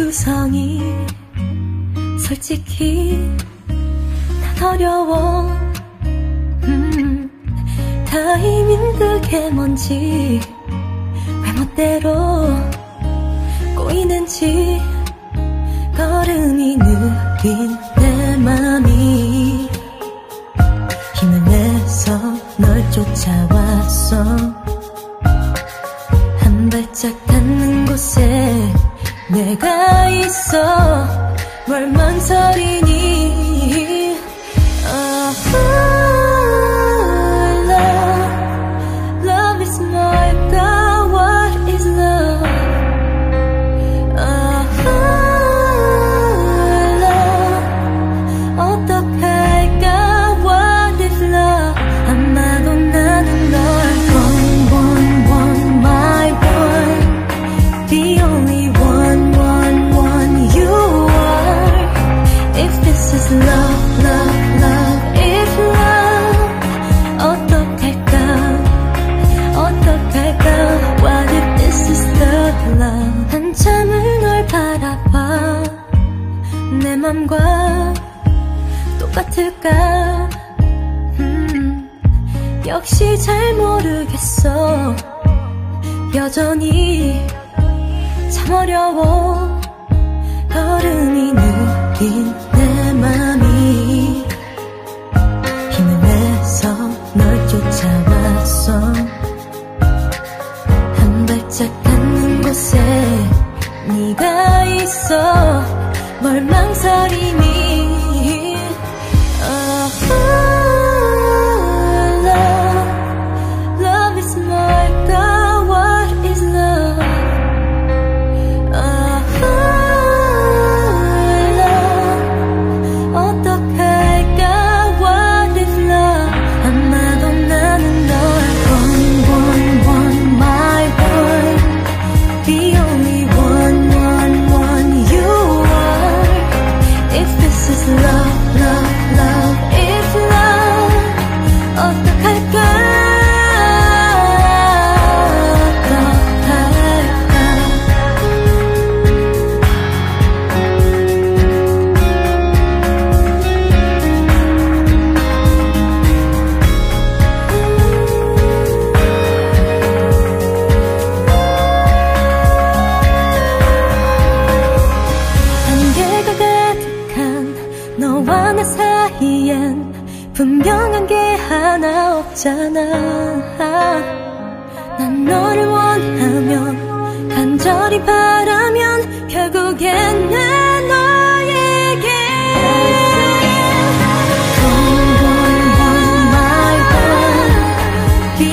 구성이 솔직히 난 어려워. 음, 타임 힘들게 뭔지 왜 멋대로 꼬이는지 걸음이 느린 내 맘이 힘을 내서 널 쫓아왔어. 한 발짝 닿는 곳에 내가 있어. 뭘 망설이니 한참을 널 바라봐. 내 맘과 똑같을까? 음, 역시 잘 모르겠어. 여전히 참 어려워 뭘 망설이니 너와 나 사이엔 분명한 게 하나 없잖아. 난 너를 원하면 간절히 바라면 결국엔 난 너에게. One, one, one, my The